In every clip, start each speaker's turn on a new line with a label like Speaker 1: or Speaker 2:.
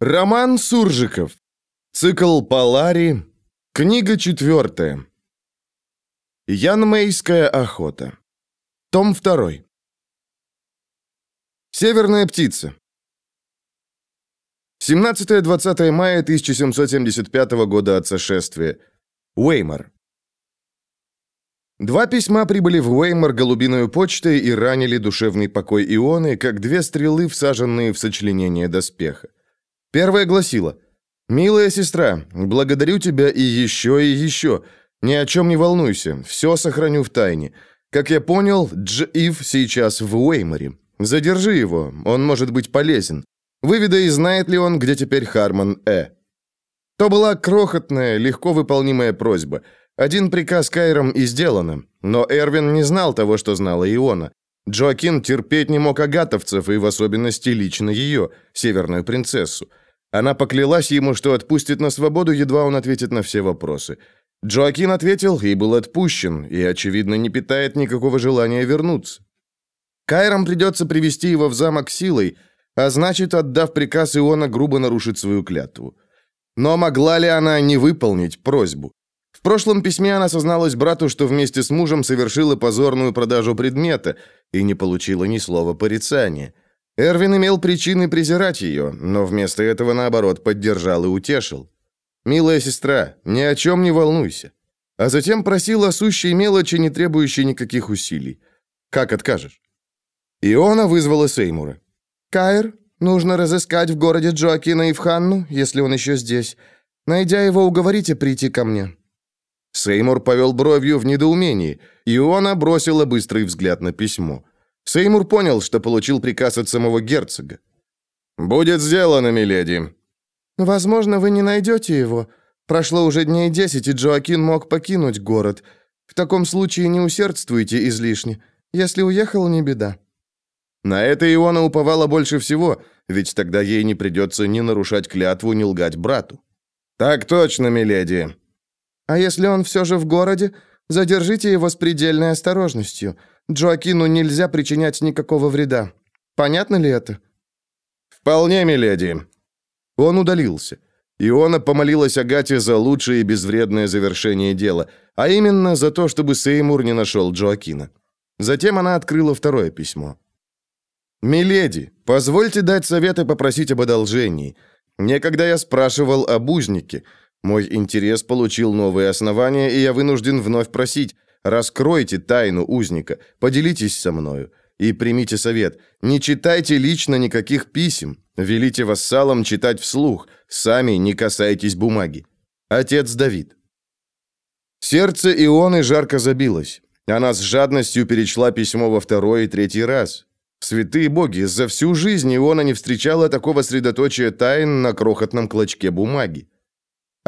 Speaker 1: Роман Суржиков. Цикл Полари. Книга четвертая. Янмейская охота. Том второй. Северная птица. 17-20 мая 1775 года от сошествия. Уэймор. Два письма прибыли в Уэймор голубиной почтой и ранили душевный покой Ионы, как две стрелы, всаженные в сочленение доспеха. Первая гласила «Милая сестра, благодарю тебя и еще, и еще. Ни о чем не волнуйся, все сохраню в тайне. Как я понял, Дж. Ив сейчас в Уэйморе. Задержи его, он может быть полезен. Выведай, знает ли он, где теперь Харман Э. То была крохотная, легко выполнимая просьба. Один приказ Кайром и сделано. Но Эрвин не знал того, что знала Иона. Джоакин терпеть не мог агатовцев, и в особенности лично ее, северную принцессу. Она поклялась ему, что отпустит на свободу, едва он ответит на все вопросы. Джоакин ответил и был отпущен, и, очевидно, не питает никакого желания вернуться. Кайрам придется привести его в замок силой, а значит, отдав приказ, Иона грубо нарушит свою клятву. Но могла ли она не выполнить просьбу? Прошлом письме она созналась брату, что вместе с мужем совершила позорную продажу предмета и не получила ни слова порицания. Эрвин имел причины презирать ее, но вместо этого, наоборот, поддержал и утешил. «Милая сестра, ни о чем не волнуйся». А затем просил о сущей мелочи, не требующей никаких усилий. «Как откажешь?» Иона вызвала Сеймура.
Speaker 2: «Кайр, нужно разыскать в городе Джоакина и в Ханну, если он еще здесь. Найдя его, уговорите прийти ко мне».
Speaker 1: Сеймур повел бровью в недоумении. Иона бросила быстрый взгляд на письмо. Сеймур понял, что получил приказ от самого герцога. «Будет сделано, миледи».
Speaker 2: «Возможно, вы не найдете его. Прошло уже дней десять, и Джоакин мог покинуть город. В таком случае не усердствуйте излишне. Если уехал, не беда».
Speaker 1: На это Иона уповала больше всего, ведь тогда ей не придется ни нарушать клятву, ни лгать брату. «Так точно, миледи».
Speaker 2: «А если он все же в городе, задержите его с предельной осторожностью». Джоакину нельзя причинять никакого вреда. Понятно ли это?»
Speaker 1: «Вполне, миледи». Он удалился. Иона помолилась Агате за лучшее и безвредное завершение дела, а именно за то, чтобы Сеймур не нашел Джоакина. Затем она открыла второе письмо. «Миледи, позвольте дать совет и попросить об одолжении. Некогда я спрашивал об узнике. Мой интерес получил новые основания, и я вынужден вновь просить, Раскройте тайну узника, поделитесь со мною и примите совет. Не читайте лично никаких писем, велите вассалам читать вслух, сами не касайтесь бумаги. Отец Давид. Сердце Ионы жарко забилось. Она с жадностью перечла письмо во второй и третий раз. Святые боги, за всю жизнь Иона не встречала такого средоточия тайн на крохотном клочке бумаги.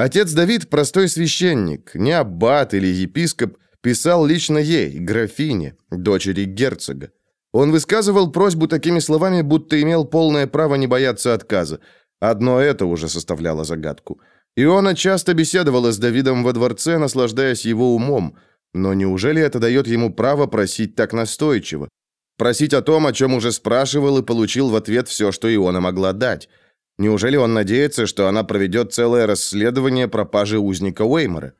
Speaker 1: Отец Давид – простой священник, не аббат или епископ – Писал лично ей, графине, дочери герцога. Он высказывал просьбу такими словами, будто имел полное право не бояться отказа. Одно это уже составляло загадку. Иона часто беседовала с Давидом во дворце, наслаждаясь его умом. Но неужели это дает ему право просить так настойчиво? Просить о том, о чем уже спрашивал и получил в ответ все, что Иона могла дать? Неужели он надеется, что она проведет целое расследование пропажи узника Уэймора?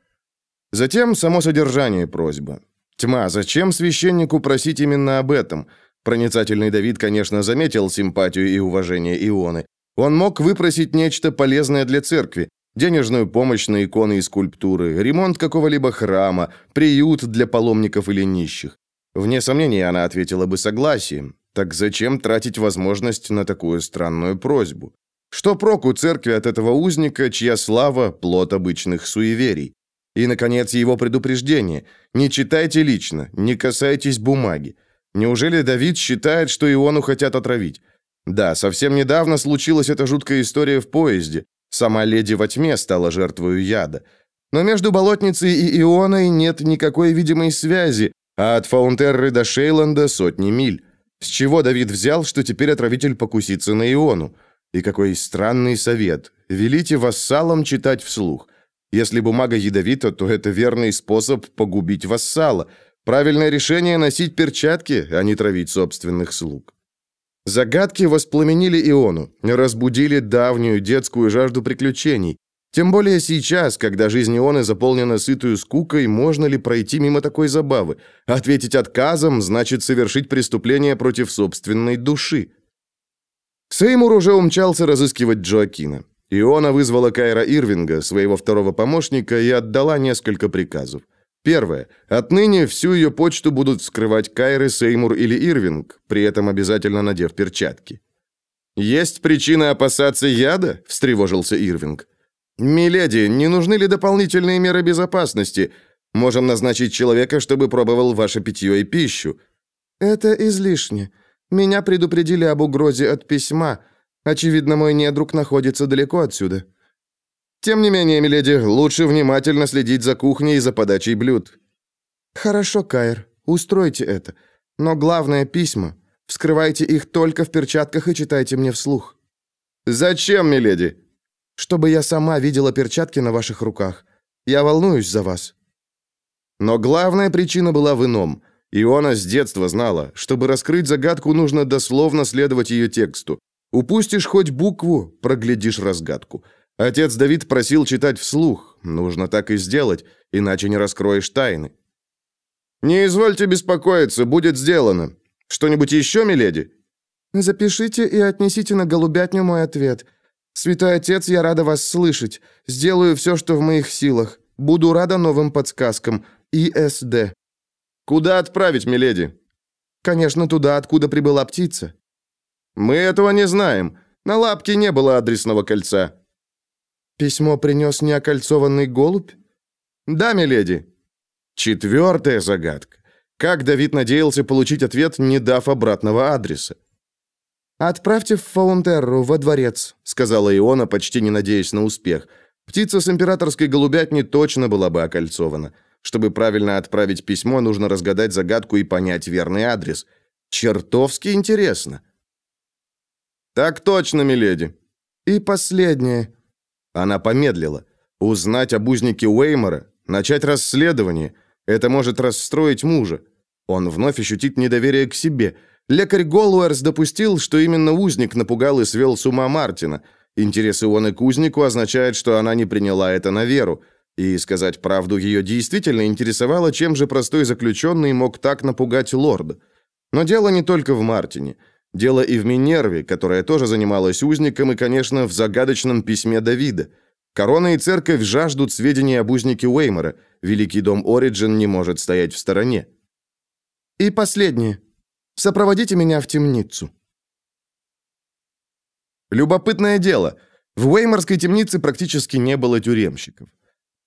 Speaker 1: Затем само содержание просьбы. Тьма, зачем священнику просить именно об этом? Проницательный Давид, конечно, заметил симпатию и уважение Ионы. Он мог выпросить нечто полезное для церкви, денежную помощь на иконы и скульптуры, ремонт какого-либо храма, приют для паломников или нищих. Вне сомнения, она ответила бы согласием. Так зачем тратить возможность на такую странную просьбу? Что проку церкви от этого узника, чья слава – плод обычных суеверий? И, наконец, его предупреждение. Не читайте лично, не касайтесь бумаги. Неужели Давид считает, что Иону хотят отравить? Да, совсем недавно случилась эта жуткая история в поезде. Сама леди во тьме стала жертвой яда. Но между болотницей и Ионой нет никакой видимой связи, а от Фаунтерры до Шейланда сотни миль. С чего Давид взял, что теперь отравитель покусится на Иону? И какой странный совет. Велите вассалам читать вслух. Если бумага ядовита, то это верный способ погубить вассала. Правильное решение – носить перчатки, а не травить собственных слуг. Загадки воспламенили Иону, разбудили давнюю детскую жажду приключений. Тем более сейчас, когда жизнь Ионы заполнена сытую скукой, можно ли пройти мимо такой забавы? Ответить отказом значит совершить преступление против собственной души. Сеймур уже умчался разыскивать Джоакина. Иона вызвала Кайра Ирвинга, своего второго помощника, и отдала несколько приказов. Первое. Отныне всю ее почту будут вскрывать Кайры, Сеймур или Ирвинг, при этом обязательно надев перчатки. «Есть причина опасаться яда?» – встревожился Ирвинг. «Миледи, не нужны ли дополнительные меры безопасности? Можем назначить человека, чтобы пробовал ваше питье и пищу».
Speaker 2: «Это излишне. Меня предупредили об угрозе от письма. Очевидно, мой недруг находится далеко отсюда».
Speaker 1: «Тем не менее, миледи, лучше внимательно следить за кухней и за подачей блюд».
Speaker 2: «Хорошо, Кайр, устройте это. Но главное – письма. Вскрывайте их только в перчатках и читайте мне вслух».
Speaker 1: «Зачем, миледи?»
Speaker 2: «Чтобы я сама видела перчатки на ваших руках. Я волнуюсь за вас».
Speaker 1: Но главная причина была в ином. Иона с детства знала, чтобы раскрыть загадку, нужно дословно следовать ее тексту. Упустишь хоть букву, проглядишь разгадку. Отец Давид просил читать вслух. Нужно так и сделать, иначе не раскроешь тайны. «Не извольте беспокоиться, будет сделано. Что-нибудь еще, миледи?»
Speaker 2: «Запишите и отнесите на голубятню мой ответ. Святой Отец, я рада вас слышать. Сделаю все, что в моих силах. Буду рада новым подсказкам. ИСД».
Speaker 1: «Куда отправить, миледи?»
Speaker 2: «Конечно, туда, откуда прибыла птица».
Speaker 1: «Мы этого не знаем. На лапке не было адресного кольца».
Speaker 2: «Письмо принес неокольцованный голубь?»
Speaker 1: «Да, миледи». Четвертая загадка. Как Давид надеялся получить ответ, не дав обратного адреса?
Speaker 2: «Отправьте в Фаунтерру, во дворец», — сказала Иона, почти не надеясь на успех. Птица с императорской голубятни точно была бы окольцована. Чтобы правильно отправить письмо, нужно разгадать загадку и понять верный адрес. Чертовски интересно. «Так точно, миледи». «И последнее».
Speaker 1: Она помедлила. Узнать об узнике Уэймора, начать расследование. Это может расстроить мужа. Он вновь ощутит недоверие к себе. Лекарь Голуэрс допустил, что именно узник напугал и свел с ума Мартина. Интерес Ионы к узнику означает, что она не приняла это на веру. И, сказать правду, ее действительно интересовало, чем же простой заключенный мог так напугать лорда. Но дело не только в Мартине. Дело и в Минерве, которая тоже занималась узником, и, конечно, в загадочном письме Давида. Корона и церковь жаждут сведений об узнике Уэймора. Великий дом Ориджин не может стоять в стороне.
Speaker 2: И последнее. Сопроводите меня в темницу.
Speaker 1: Любопытное дело. В Уэйморской темнице практически не было тюремщиков.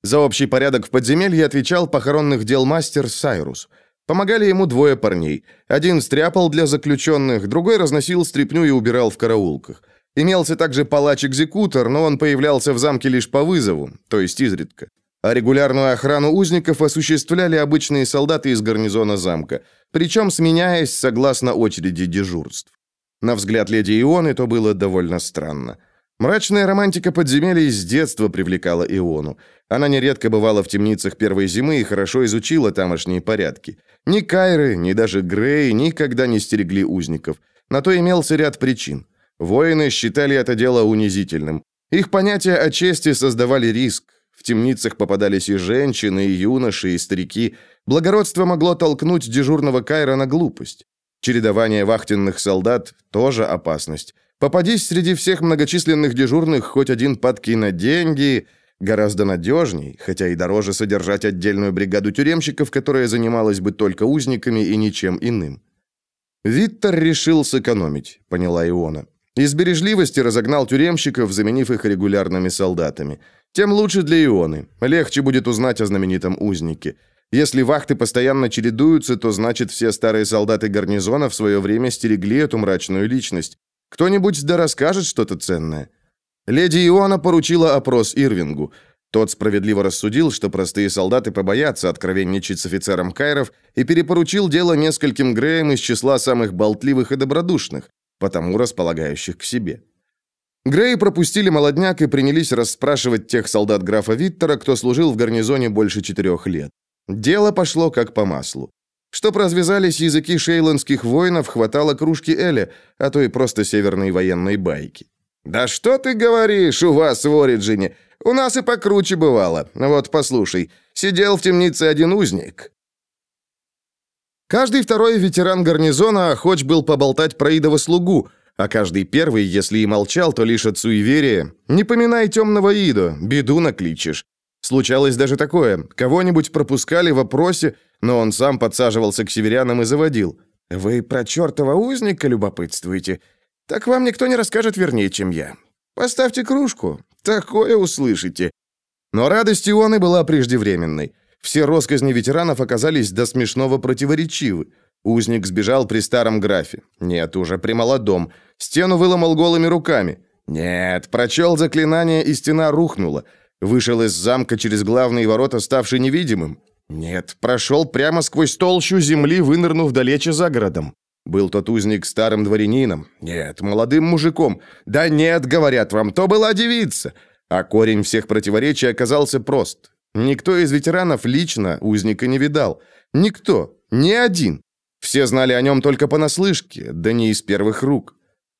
Speaker 1: За общий порядок в подземелье отвечал похоронных дел мастер Сайрус – Помогали ему двое парней. Один стряпал для заключенных, другой разносил стряпню и убирал в караулках. Имелся также палач-экзекутор, но он появлялся в замке лишь по вызову, то есть изредка. А регулярную охрану узников осуществляли обычные солдаты из гарнизона замка, причем сменяясь согласно очереди дежурств. На взгляд леди Ионы то было довольно странно. Мрачная романтика подземелий с детства привлекала Иону. Она нередко бывала в темницах первой зимы и хорошо изучила тамошние порядки. Ни Кайры, ни даже Грей никогда не стерегли узников. На то имелся ряд причин. Воины считали это дело унизительным. Их понятия о чести создавали риск. В темницах попадались и женщины, и юноши, и старики. Благородство могло толкнуть дежурного Кайра на глупость. Чередование вахтенных солдат – тоже опасность. Попадись среди всех многочисленных дежурных хоть один падкий на деньги – Гораздо надежней, хотя и дороже содержать отдельную бригаду тюремщиков, которая занималась бы только узниками и ничем иным. Виттер решил сэкономить, поняла Иона. Из бережливости разогнал тюремщиков, заменив их регулярными солдатами. Тем лучше для Ионы. Легче будет узнать о знаменитом узнике. Если вахты постоянно чередуются, то значит все старые солдаты гарнизона в свое время стерегли эту мрачную личность. Кто-нибудь да расскажет что-то ценное. Леди Иона поручила опрос Ирвингу. Тот справедливо рассудил, что простые солдаты побоятся откровенничать с офицером Кайров и перепоручил дело нескольким Греям из числа самых болтливых и добродушных, потому располагающих к себе. Греи пропустили молодняк и принялись расспрашивать тех солдат графа Виттера, кто служил в гарнизоне больше четырех лет. Дело пошло как по маслу.
Speaker 2: Чтоб развязались языки шейландских воинов, хватало кружки Эля, а то и просто северной военной байки. «Да что ты говоришь, у вас в Ориджине? У нас и покруче бывало. Вот послушай, сидел в темнице один узник». Каждый второй ветеран гарнизона хоть был поболтать про идова слугу, а каждый первый, если и молчал, то лишь от суеверия. «Не поминай темного Ида, беду накличешь». Случалось даже такое. Кого-нибудь пропускали в опросе, но он сам подсаживался к северянам и заводил. «Вы про чертова узника любопытствуете? Так вам никто не расскажет вернее, чем я. Поставьте кружку, такое услышите». Но радость Ионы была преждевременной. Все росказни ветеранов оказались до смешного противоречивы. Узник сбежал при старом графе. Нет, уже при молодом. Стену выломал голыми руками. Нет, прочел заклинание, и стена рухнула. Вышел из замка через главные ворота, ставший невидимым. Нет, прошел прямо сквозь толщу земли, вынырнув далече за городом. Был тот узник старым дворянином? Нет, молодым мужиком. Да нет, говорят вам, то была девица. А корень всех противоречий оказался прост. Никто из ветеранов лично узника не видал. Никто, ни один. Все знали о нем только понаслышке, да не из первых рук.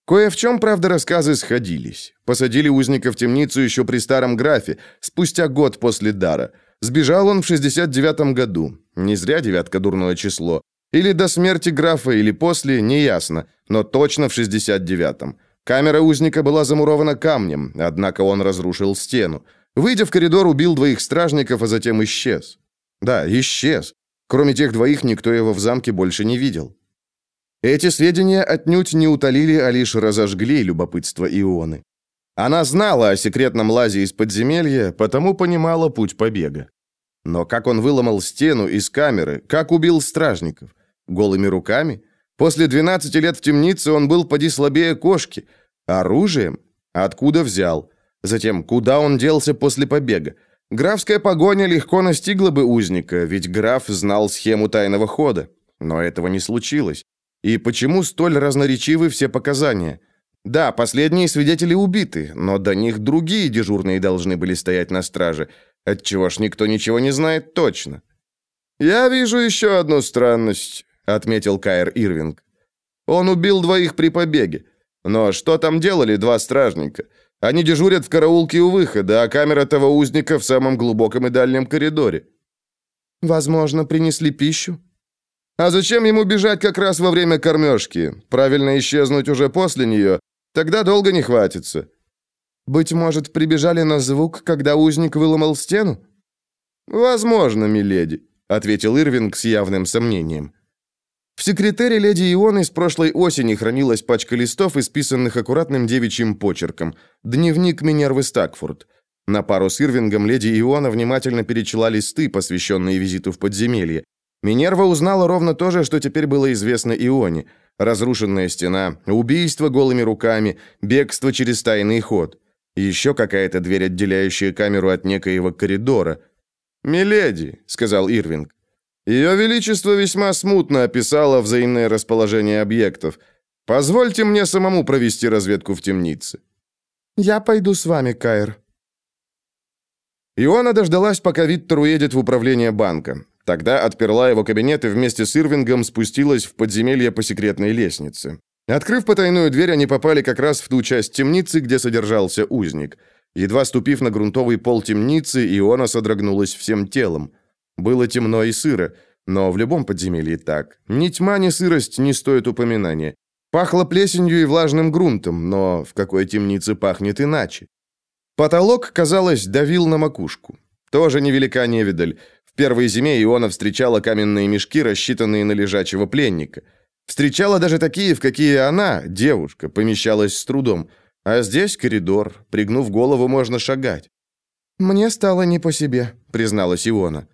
Speaker 2: Кое в чем, правда, рассказы сходились. Посадили узника в темницу еще при старом графе, спустя год после дара. Сбежал он в 69 году. Не зря девятка дурное число. Или до смерти графа, или после, неясно, но точно в 69-м. Камера узника была замурована камнем, однако он разрушил стену. Выйдя в коридор, убил двоих стражников, а затем исчез. Да, исчез. Кроме тех двоих, никто его в замке больше не видел. Эти сведения отнюдь не утолили, а лишь разожгли любопытство Ионы. Она знала о секретном лазе из подземелья, потому понимала путь побега. Но как он выломал стену из камеры, как убил стражников? Голыми руками? После 12 лет в темнице он был поди слабее кошки. Оружием? Откуда взял? Затем, куда он делся после побега? Графская погоня легко настигла бы узника, ведь граф знал схему тайного хода. Но этого не случилось. И почему столь разноречивы все показания? Да, последние свидетели убиты, но до них другие дежурные должны были стоять на страже. Отчего ж никто ничего не знает точно? «Я вижу еще одну странность», — отметил Кайр Ирвинг. «Он убил двоих при побеге. Но что там делали два стражника? Они дежурят в караулке у выхода, а камера того узника в самом глубоком и дальнем коридоре». «Возможно, принесли пищу?» «А зачем ему бежать как раз во время кормежки? Правильно исчезнуть уже после нее? Тогда долго не хватится». «Быть может, прибежали на звук, когда узник выломал стену?» «Возможно, миледи», — ответил Ирвинг с явным сомнением. В секретаре леди Ионы с прошлой осени хранилась пачка листов, исписанных аккуратным девичьим почерком. Дневник Минервы Стакфорд. На пару с Ирвингом леди Иона внимательно перечла листы, посвященные визиту в подземелье. Минерва узнала ровно то же, что теперь было известно Ионе. Разрушенная стена, убийство голыми руками, бегство через тайный ход. Еще какая-то дверь, отделяющая камеру от некоего коридора. «Миледи», — сказал Ирвинг, ее Величество весьма смутно описало взаимное расположение объектов. Позвольте мне самому провести разведку в темнице». «Я пойду с вами, Кайр». Иоанна дождалась, пока Виттер уедет в управление банка. Тогда отперла его кабинет и вместе с Ирвингом спустилась в подземелье по секретной лестнице. Открыв потайную дверь, они попали как раз в ту часть темницы, где содержался узник. Едва ступив на грунтовый пол темницы, Иона содрогнулась всем телом. Было темно и сыро, но в любом подземелье так. Ни тьма, ни сырость не стоят упоминания. Пахло плесенью и влажным грунтом, но в какой темнице пахнет иначе? Потолок, казалось, давил на макушку. Тоже невелика невидаль. В первой зиме Иона встречала каменные мешки, рассчитанные на лежачего пленника. Встречала даже такие, в какие она, девушка, помещалась с трудом. А здесь коридор, пригнув голову, можно шагать. «Мне стало не по себе», — призналась Иона.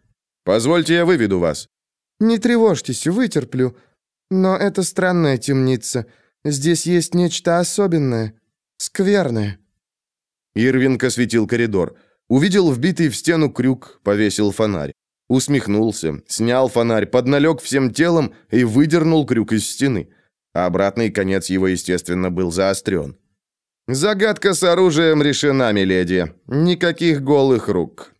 Speaker 2: Позвольте, я выведу вас». «Не тревожьтесь, вытерплю. Но это странная темница. Здесь есть нечто особенное, скверное».
Speaker 1: Ирвинг осветил коридор. Увидел вбитый в стену крюк, повесил фонарь. Усмехнулся, снял фонарь, подналег всем телом и выдернул крюк из стены. обратный конец его, естественно, был заострен. «Загадка с оружием решена, миледи. Никаких голых рук.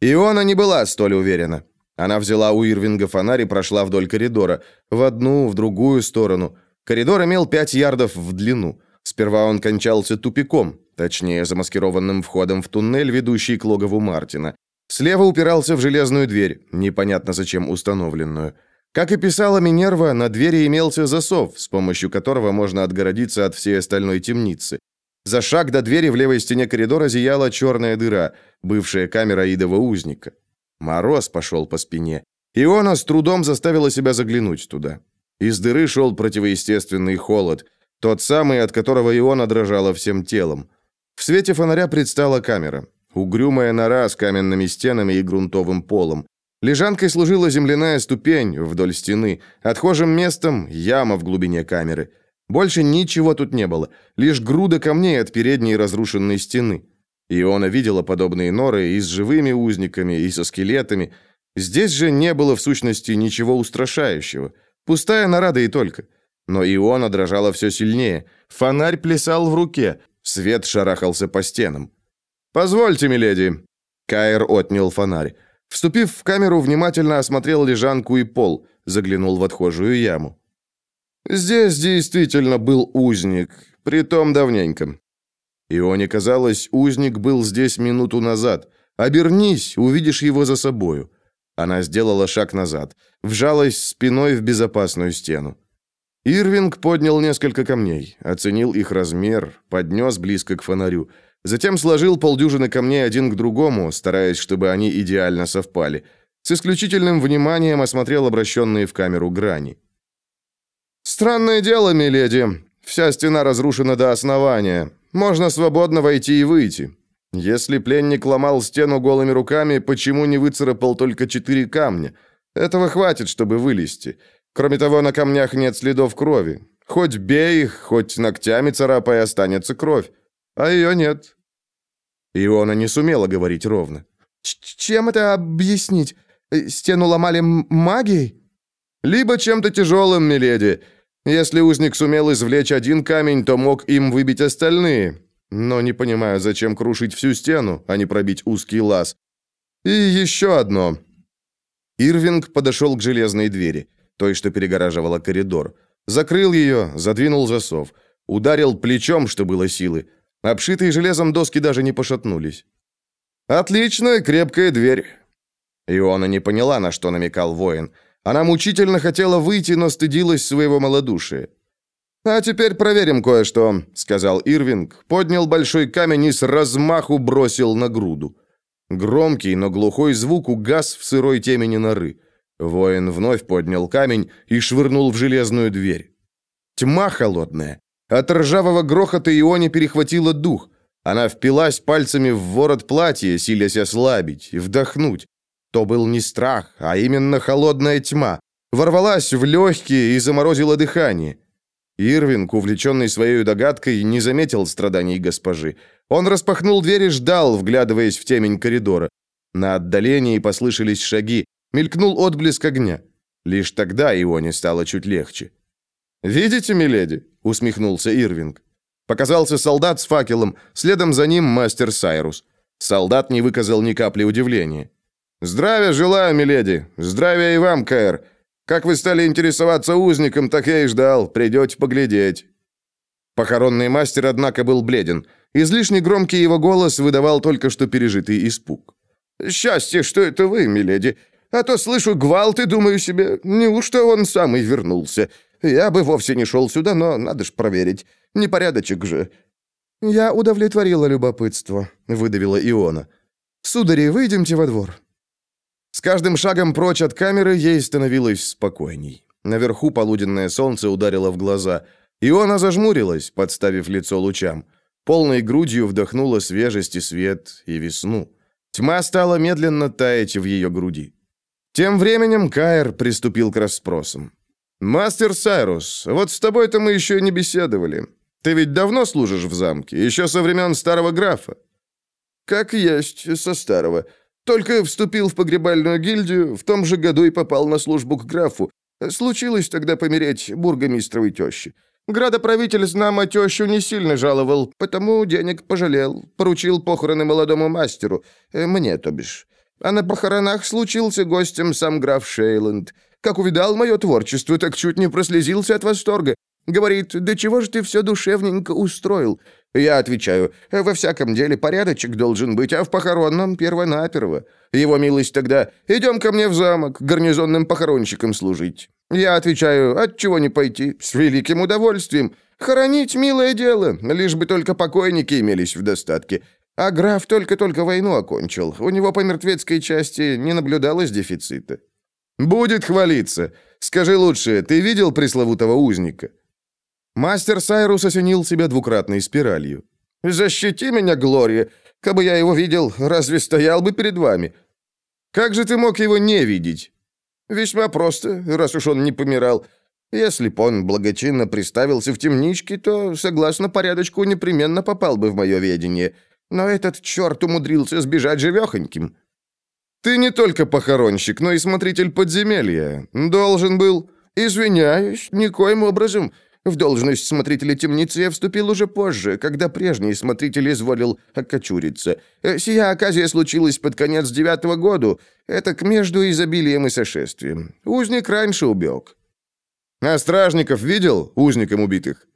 Speaker 1: Иона не была столь уверена. Она взяла у Ирвинга фонарь и прошла вдоль коридора, в одну, в другую сторону. Коридор имел пять ярдов в длину. Сперва он кончался тупиком, точнее, замаскированным входом в туннель, ведущий к логову Мартина. Слева упирался в железную дверь, непонятно зачем установленную. Как и писала Минерва, на двери имелся засов, с помощью которого можно отгородиться от всей остальной темницы. За шаг до двери в левой стене коридора зияла черная дыра, бывшая камера идова узника. Мороз пошел по спине. Иона с трудом заставила себя заглянуть туда. Из дыры шел противоестественный холод, тот самый, от которого Иона дрожала всем телом. В свете фонаря предстала камера. Угрюмая нора с каменными стенами и грунтовым полом. Лежанкой служила земляная ступень вдоль стены, отхожим местом яма в глубине камеры. Больше ничего тут не было, лишь груда камней от передней разрушенной стены. Иона видела подобные норы и с живыми узниками, и со скелетами. Здесь же не было в сущности ничего устрашающего. Пустая нора да и только. Но Иона дрожала все сильнее. Фонарь плясал в руке, свет шарахался по стенам. «Позвольте, миледи!» Каир отнял фонарь. Вступив в камеру, внимательно осмотрел лежанку и пол, заглянул в отхожую яму. Здесь действительно был узник, притом давненько. Ионе казалось, узник был здесь минуту назад. Обернись, увидишь его за собою. Она сделала шаг назад, вжалась спиной в безопасную стену. Ирвинг поднял несколько камней, оценил их размер, поднес близко к фонарю. Затем сложил полдюжины камней один к другому, стараясь, чтобы они идеально совпали. С исключительным вниманием осмотрел обращенные в камеру грани. «Странное дело, миледи. Вся стена разрушена до основания. Можно свободно войти и выйти. Если пленник ломал стену голыми руками, почему не выцарапал только четыре камня? Этого хватит, чтобы вылезти. Кроме того, на камнях нет следов крови. Хоть бей их, хоть ногтями царапай, останется кровь а ее нет». Иона не сумела говорить ровно.
Speaker 2: «Чем это объяснить? Э, стену ломали магией?»
Speaker 1: «Либо чем-то тяжелым, миледи. Если узник сумел извлечь один камень, то мог им выбить остальные. Но не понимаю, зачем крушить всю стену, а не пробить узкий лаз. И еще одно». Ирвинг подошел к железной двери, той, что перегораживала коридор. Закрыл ее, задвинул засов. Ударил плечом, что было силы. Обшитые железом доски даже не пошатнулись. «Отличная крепкая дверь». Иона не поняла, на что намекал воин. Она мучительно хотела выйти, но стыдилась своего малодушия. «А теперь проверим кое-что», — сказал Ирвинг, поднял большой камень и с размаху бросил на груду. Громкий, но глухой звук угас в сырой темени норы. Воин вновь поднял камень и швырнул в железную дверь. Тьма холодная, от ржавого грохота Ионе перехватило дух. Она впилась пальцами в ворот платья, силясь ослабить, и вдохнуть. То был не страх, а именно холодная тьма. Ворвалась в легкие и заморозила дыхание. Ирвинг, увлеченный своей догадкой, не заметил страданий госпожи. Он распахнул дверь и ждал, вглядываясь в темень коридора. На отдалении послышались шаги, мелькнул отблеск огня. Лишь тогда Ионе стало чуть легче. «Видите, миледи?» — усмехнулся Ирвинг. Показался солдат с факелом, следом за ним мастер Сайрус. Солдат не выказал ни капли удивления. «Здравия желаю, миледи! Здравия и вам, Кэр! Как вы стали интересоваться узником, так я и ждал. Придете поглядеть». Похоронный мастер, однако, был бледен. Излишне громкий его голос выдавал только что пережитый испуг. «Счастье, что это вы, миледи! А то слышу гвалт и думаю себе, неужто он сам и вернулся? Я бы вовсе не шел сюда, но надо ж проверить. Непорядочек же».
Speaker 2: «Я удовлетворила любопытство», — выдавила Иона. «Судари, выйдемте во двор».
Speaker 1: С каждым шагом прочь от камеры ей становилось спокойней. Наверху полуденное солнце ударило в глаза. Иона зажмурилась, подставив лицо лучам. Полной грудью вдохнула свежесть и свет, и весну. Тьма стала медленно таять в ее груди. Тем временем Каир приступил к расспросам. «Мастер Сайрус, вот с тобой-то мы еще не беседовали. Ты ведь давно служишь в замке, еще со времен старого графа?»
Speaker 2: «Как есть, со старого. Только вступил в погребальную гильдию, в том же году и попал на службу к графу. Случилось тогда помереть бургомистровой тещи. Градоправитель знамо тещу не сильно жаловал, потому денег пожалел, поручил похороны молодому мастеру, э, мне, то бишь. А на похоронах случился гостем сам граф Шейланд. Как увидал мое творчество, так чуть не прослезился от восторга. Говорит, да чего же ты все душевненько устроил? Я отвечаю, во всяком деле порядочек должен быть, а в похоронном первонаперво. Его милость тогда, идем ко мне в замок, гарнизонным похоронщиком служить. Я отвечаю, от чего не пойти, с великим удовольствием. Хоронить милое дело, лишь бы только покойники имелись в достатке. А граф только-только войну окончил. У него по мертвецкой части не наблюдалось дефицита.
Speaker 1: Будет хвалиться. Скажи лучше, ты видел пресловутого узника? Мастер Сайрус осенил себя двукратной спиралью.
Speaker 2: «Защити меня, Глория! Кабы я его видел, разве стоял бы перед вами?»
Speaker 1: «Как же ты мог его не видеть?»
Speaker 2: «Весьма просто, раз уж он не помирал. Если б он благочинно приставился в темничке, то, согласно порядочку, непременно попал бы в мое ведение. Но этот черт умудрился сбежать живехоньким».
Speaker 1: «Ты не только похоронщик, но и смотритель подземелья. Должен был...»
Speaker 2: «Извиняюсь, никоим образом. В должность смотрителя темницы я вступил уже позже, когда прежний смотритель изволил окочуриться. Э, сия оказия случилась под конец девятого года. Это к между изобилием и сошествием. Узник раньше убег».
Speaker 1: «А стражников видел, узником убитых?»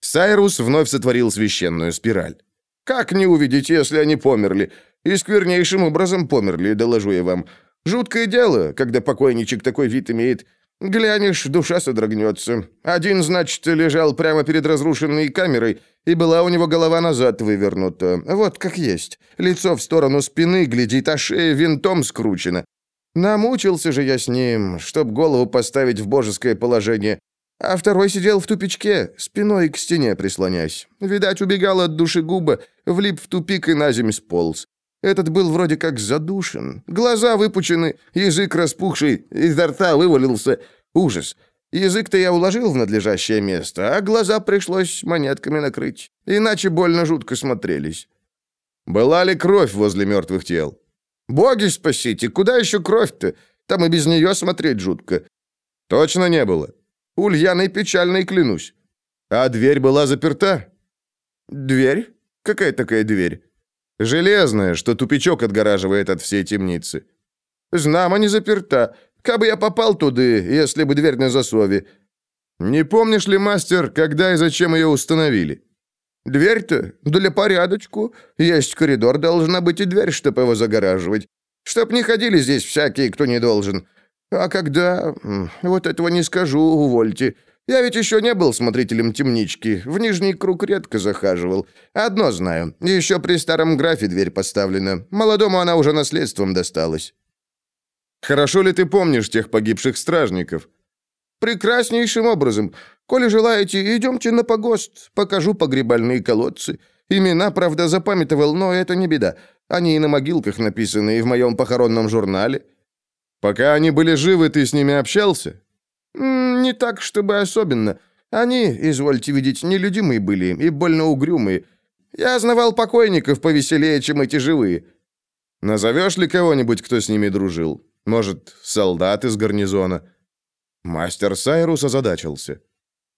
Speaker 1: Сайрус вновь сотворил священную спираль.
Speaker 2: «Как не увидеть, если они померли? И сквернейшим образом померли, доложу я вам. Жуткое дело, когда покойничек такой вид имеет. Глянешь, душа содрогнется. Один, значит, лежал прямо перед разрушенной камерой, и была у него голова назад вывернута. Вот как есть. Лицо в сторону спины глядит, а шея винтом скручена. Намучился же я с ним, чтоб голову поставить в божеское положение. А второй сидел в тупичке, спиной к стене прислонясь. Видать, убегал от души губа, влип в тупик и на земь сполз. Этот был вроде как задушен. Глаза выпучены, язык распухший, изо рта вывалился. Ужас. Язык-то я уложил в надлежащее место, а глаза пришлось монетками накрыть. Иначе больно жутко смотрелись.
Speaker 1: Была ли кровь возле мертвых тел?
Speaker 2: Боги спасите, куда еще кровь-то? Там и без нее смотреть жутко.
Speaker 1: Точно не было.
Speaker 2: Ульяной печальной клянусь.
Speaker 1: А дверь была заперта?
Speaker 2: Дверь? Какая такая дверь?
Speaker 1: Железная, что тупичок отгораживает от всей темницы.
Speaker 2: Знамо не заперта. Кабы я попал туда, если бы дверь на засове.
Speaker 1: Не помнишь ли, мастер, когда и зачем ее установили?
Speaker 2: Дверь-то для порядочку. Есть коридор, должна быть и дверь, чтобы его загораживать. Чтоб не ходили здесь всякие, кто не должен. А когда... Вот этого не скажу, увольте. Я ведь еще не был смотрителем темнички, в нижний круг редко захаживал. Одно знаю, еще при старом графе дверь поставлена. Молодому она уже наследством досталась».
Speaker 1: «Хорошо ли ты помнишь тех погибших стражников?»
Speaker 2: «Прекраснейшим образом. Коли желаете, идемте на погост, покажу погребальные колодцы. Имена, правда, запамятовал, но это не беда. Они и на могилках написаны, и в моем похоронном журнале».
Speaker 1: «Пока они были живы, ты с ними общался?»
Speaker 2: «Не так, чтобы особенно. Они, извольте видеть, нелюдимые были и больно угрюмые. Я знавал покойников повеселее, чем эти живые».
Speaker 1: «Назовешь ли кого-нибудь, кто с ними дружил? Может, солдат из гарнизона?»
Speaker 2: Мастер Сайрус озадачился.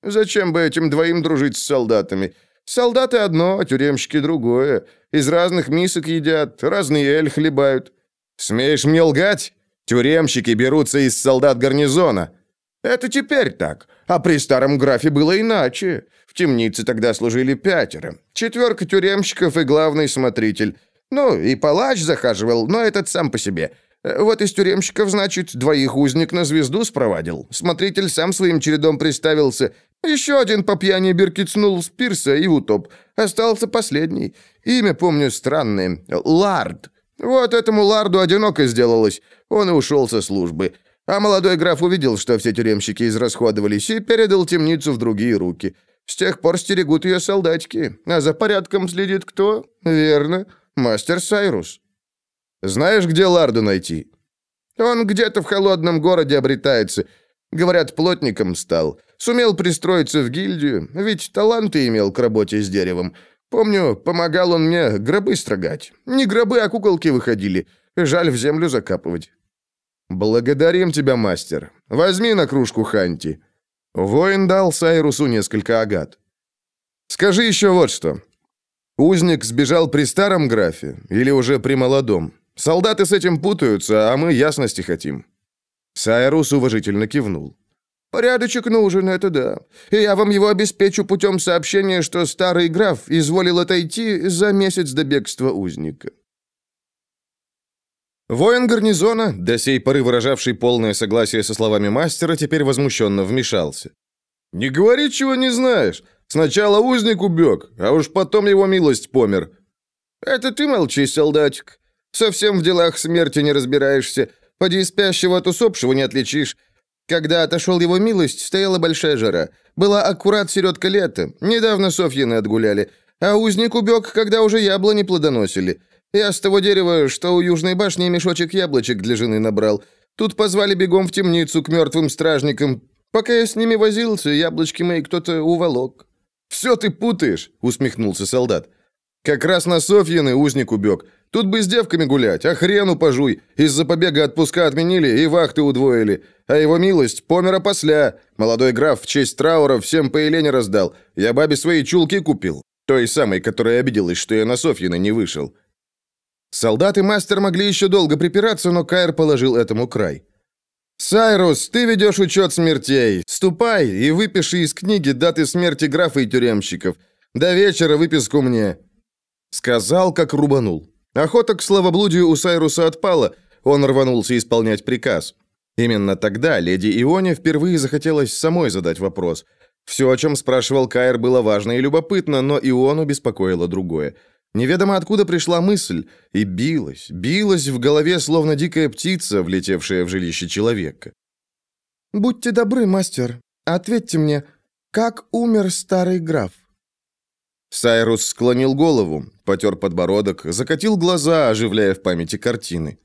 Speaker 2: «Зачем бы этим двоим дружить с солдатами? Солдаты одно, а тюремщики другое. Из разных мисок едят, разный эль хлебают».
Speaker 1: «Смеешь мне лгать? Тюремщики берутся из солдат гарнизона».
Speaker 2: Это теперь так, а при старом графе было иначе. В темнице тогда служили пятеро. Четверка тюремщиков и главный смотритель. Ну, и палач захаживал, но этот сам по себе. Вот из тюремщиков, значит, двоих узник на звезду спровадил. Смотритель сам своим чередом приставился. Еще один по пьяни беркицнул с пирса и утоп. Остался последний. Имя, помню, странное. Лард. Вот этому Ларду одиноко сделалось. Он и ушел со службы. А молодой граф увидел, что все тюремщики израсходовались, и передал темницу в другие руки. С тех пор стерегут ее солдатики. А за порядком следит кто? Верно, мастер Сайрус.
Speaker 1: Знаешь, где Ларду найти?
Speaker 2: Он где-то в холодном городе обретается. Говорят, плотником стал. Сумел пристроиться в гильдию, ведь таланты имел к работе с деревом. Помню, помогал он мне гробы строгать. Не гробы, а куколки выходили. Жаль в землю закапывать.
Speaker 1: «Благодарим тебя, мастер. Возьми на кружку Ханти». Воин дал Сайрусу несколько агат. «Скажи еще вот что. Узник сбежал при старом графе или уже при молодом? Солдаты с этим путаются, а мы ясности хотим». Сайрус уважительно кивнул.
Speaker 2: «Порядочек нужен, это да. И я вам его обеспечу путем сообщения, что старый граф изволил отойти за месяц до бегства узника».
Speaker 1: Воин гарнизона, до сей поры выражавший полное согласие со словами мастера, теперь возмущенно вмешался. «Не говори, чего не знаешь. Сначала узник убег, а уж потом его милость помер».
Speaker 2: «Это ты молчи, солдатик. Совсем в делах смерти не разбираешься. Поди спящего от усопшего не отличишь. Когда отошел его милость, стояла большая жара. Была аккурат середка лета. Недавно Софьины отгуляли. А узник убег, когда уже яблони плодоносили. Я с того дерева, что у южной башни мешочек яблочек для жены набрал. Тут позвали бегом в темницу к мертвым стражникам. Пока я с ними возился, яблочки мои кто-то уволок».
Speaker 1: «Все ты путаешь», — усмехнулся солдат. «Как раз на Софьины узник убег. Тут бы с девками гулять, а хрену пожуй. Из-за побега отпуска отменили и вахты удвоили. А его милость помер опосля. Молодой граф в честь траура всем по Елене раздал. Я бабе свои чулки купил. Той самой, которая обиделась, что я на Софьина не вышел. Солдат и мастер могли еще долго припираться, но Кайр положил этому край. «Сайрус, ты ведешь учет смертей. Ступай и выпиши из книги даты смерти графа и тюремщиков. До вечера выписку мне». Сказал, как рубанул. Охота к словоблудию у Сайруса отпала, он рванулся исполнять приказ. Именно тогда леди Ионе впервые захотелось самой задать вопрос. Все, о чем спрашивал Кайр, было важно и любопытно, но Иону беспокоило другое – Неведомо откуда пришла мысль, и билась, билась в голове, словно дикая птица, влетевшая в жилище человека.
Speaker 2: «Будьте добры, мастер, ответьте мне, как умер старый граф?»
Speaker 1: Сайрус склонил голову, потер подбородок, закатил глаза, оживляя в памяти картины.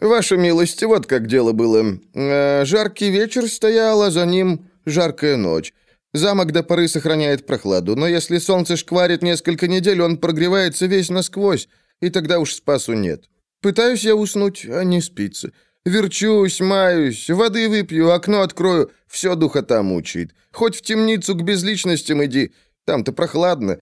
Speaker 2: «Ваша милость, вот как дело было. Э, жаркий вечер стоял, а за ним жаркая ночь. Замок до поры сохраняет прохладу, но если солнце шкварит несколько недель, он прогревается весь насквозь, и тогда уж спасу нет. Пытаюсь я уснуть, а не спится. Верчусь, маюсь, воды выпью, окно открою, все духота мучает. Хоть в темницу к безличностям иди, там-то прохладно.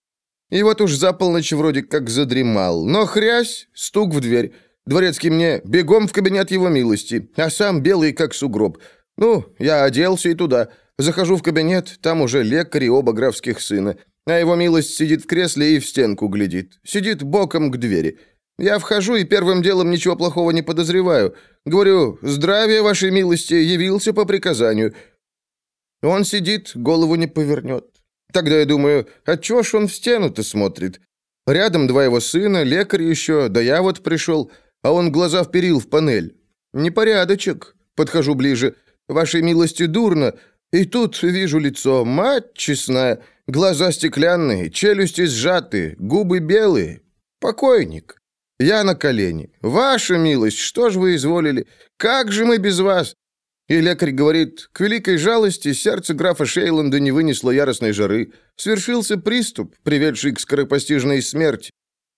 Speaker 2: И вот уж за полночь вроде как задремал, но хрясь, стук в дверь. Дворецкий мне бегом в кабинет его милости, а сам белый как сугроб. Ну, я оделся и туда. Захожу в кабинет, там уже лекарь и оба графских сына. А его милость сидит в кресле и в стенку глядит. Сидит боком к двери. Я вхожу и первым делом ничего плохого не подозреваю. Говорю, здравия вашей милости, явился по приказанию. Он сидит, голову не повернет. Тогда я думаю, отчего ж он в стену-то смотрит? Рядом два его сына, лекарь еще, да я вот пришел, а он глаза вперил в панель. Непорядочек. Подхожу ближе. Вашей милости дурно, и тут вижу лицо, мать честная, глаза стеклянные, челюсти сжатые, губы белые. Покойник. Я на колени. Ваша милость, что ж вы изволили? Как же мы без вас? И лекарь говорит, к великой жалости сердце графа Шейланда не вынесло яростной жары. Свершился приступ, приведший к скоропостижной смерти.